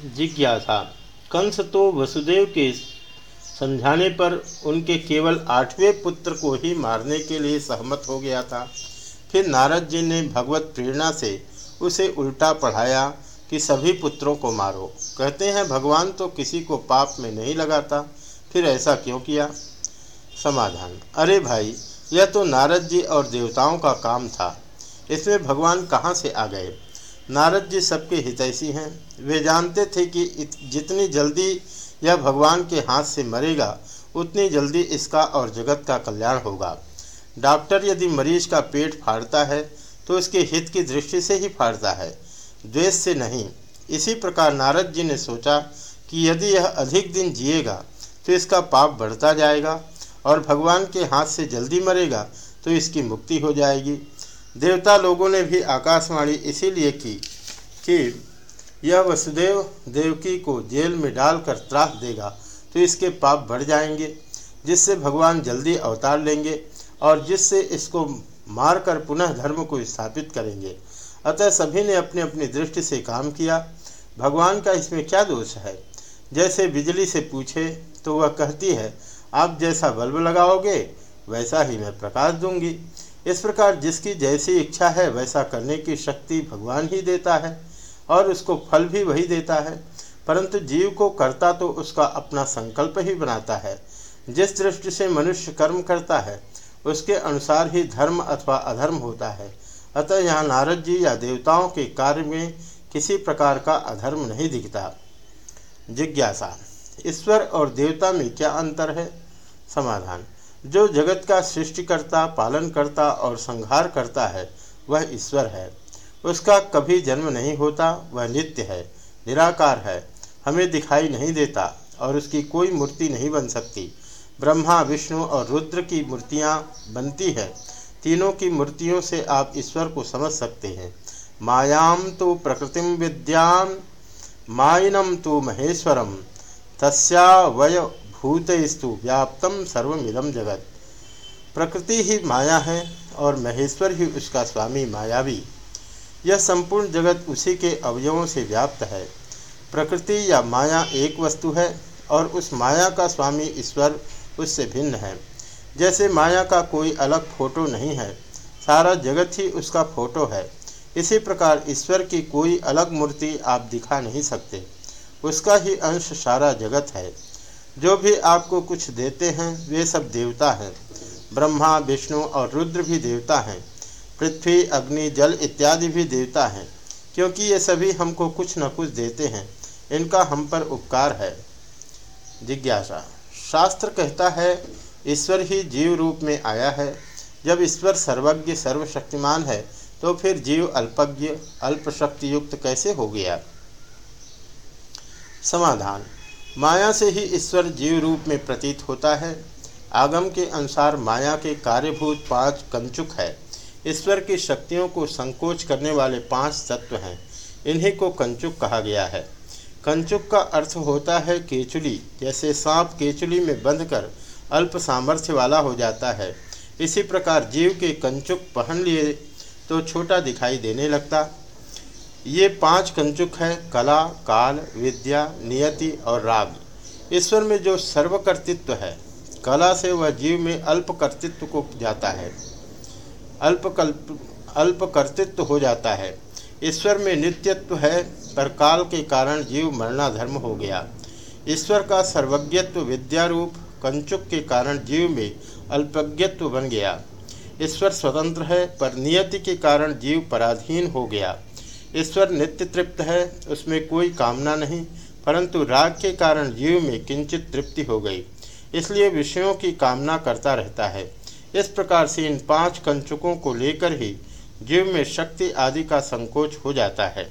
जिज्ञासा। कंस तो वसुदेव के समझाने पर उनके केवल आठवें पुत्र को ही मारने के लिए सहमत हो गया था। फिर नारद जी ने भगवत प्रेरणा से उसे उल्टा पढ़ाया कि सभी पुत्रों को मारो। कहते हैं, भगवान तो किसी को पाप में नहीं लगाता। फिर ऐसा क्यों किया? समाधान। अरे भाई, यह तो नारद जी और देवताओं का काम था। इसमें भगवान कहाँ से आ गए? नारद जी सबके हितैषी हैं। वे जानते थे कि जितनी जल्दी यह भगवान के हाथ से मरेगा, उतनी जल्दी इसका और जगत का कल्याण होगा। डॉक्टर यदि मरीज़ का पेट फाड़ता है तो उसके हित की दृष्टि से ही फाड़ता है। द्वेष से नहीं। इसी प्रकार नारद जी ने सोचा कि यदि यह अधिक दिन जिएगा तो इसका पाप बढ़ता जाएगा, और भगवान के हाथ से जल्दी मरेगा तो इसकी मुक्ति हो जाएगी। देवता लोगों ने भी आकाशवाणी इसीलिए की कि यह वसुदेव देवकी को जेल में डालकर त्रास देगा तो इसके पाप बढ़ जाएँगे, जिससे भगवान जल्दी अवतार लेंगे और जिससे इसको मारकर पुनः धर्म को स्थापित करेंगे। अतः सभी ने अपने अपनी दृष्टि से काम किया। भगवान का इसमें क्या दोष है? जैसे बिजली से पूछे तो वह कहती है, आप जैसा बल्ब लगाओगे, वैसा ही मैं प्रकाश दूँगी। इस प्रकार जिसकी जैसी इच्छा है, वैसा करने की शक्ति भगवान ही देता है और उसको फल भी वही देता है। परंतु जीव को करता तो उसका अपना संकल्प ही बनाता है। जिस दृष्टि से मनुष्य कर्म करता है, उसके अनुसार ही धर्म अथवा अधर्म होता है। अतः यहाँ नारद जी या देवताओं के कार्य में किसी प्रकार का अधर्म नहीं दिखता। जिज्ञासा, ईश्वर और देवता में क्या अंतर है? समाधान। जो जगत का सृष्टिकर्ता पालन करता और संहार करता है, वह ईश्वर है। उसका कभी जन्म नहीं होता, वह नित्य है, निराकार है, हमें दिखाई नहीं देता और उसकी कोई मूर्ति नहीं बन सकती। ब्रह्मा, विष्णु और रुद्र की मूर्तियाँ बनती है। तीनों की मूर्तियों से आप ईश्वर को समझ सकते हैं। मायाम तो प्रकृतिम विद्यान माइनम तो महेश्वरम तस्या वय भूतस्तु व्याप्तम सर्वमिदम जगत। प्रकृति ही माया है और महेश्वर ही उसका स्वामी मायावी। यह संपूर्ण जगत उसी के अवयवों से व्याप्त है। प्रकृति या माया एक वस्तु है और उस माया का स्वामी ईश्वर उससे भिन्न है। जैसे माया का कोई अलग फ़ोटो नहीं है, सारा जगत ही उसका फ़ोटो है। इसी प्रकार ईश्वर की कोई अलग मूर्ति आप दिखा नहीं सकते। उसका ही अंश सारा जगत है। जो भी आपको कुछ देते हैं, वे सब देवता हैं। ब्रह्मा, विष्णु और रुद्र भी देवता हैं। पृथ्वी, अग्नि, जल इत्यादि भी देवता हैं। क्योंकि ये सभी हमको कुछ न कुछ देते हैं। इनका हम पर उपकार है। जिज्ञासा। शास्त्र कहता है, ईश्वर ही जीव रूप में आया है। जब ईश्वर सर्वज्ञ, सर्वशक्तिमान है तो फिर जीव अल्पज्ञ अल्पशक्ति युक्त कैसे हो गया? समाधान। माया से ही ईश्वर जीव रूप में प्रतीत होता है। आगम के अनुसार माया के कार्यभूत पाँच कंचुक है। ईश्वर की शक्तियों को संकोच करने वाले पाँच तत्व हैं। इन्हीं को कंचुक कहा गया है। कंचुक का अर्थ होता है केचुली, जैसे सांप केचुली में बंधकर अल्प सामर्थ्य वाला हो जाता है। इसी प्रकार जीव के कंचुक पहन लिए तो छोटा दिखाई देने लगता। ये पाँच कंचुक है, कला, काल, विद्या, नियति और राग। ईश्वर में जो सर्वकर्तृत्व है, कला से वह जीव में अल्प कर्तृत्व को जाता है। अल्पकल्प अल्प कर्तृत्व हो जाता है। ईश्वर में नित्यत्व है, पर काल के कारण जीव मरणाधर्म हो गया। ईश्वर का सर्वज्ञत्व विद्यारूप, कंचुक के कारण जीव में अल्पज्ञत्व बन गया। ईश्वर स्वतंत्र है, पर नियति के कारण जीव पराधीन हो गया। ईश्वर नित्य तृप्त है, उसमें कोई कामना नहीं, परंतु राग के कारण जीव में किंचित तृप्ति हो गई, इसलिए विषयों की कामना करता रहता है। इस प्रकार से इन पाँच कंचुकों को लेकर ही जीव में शक्ति आदि का संकोच हो जाता है।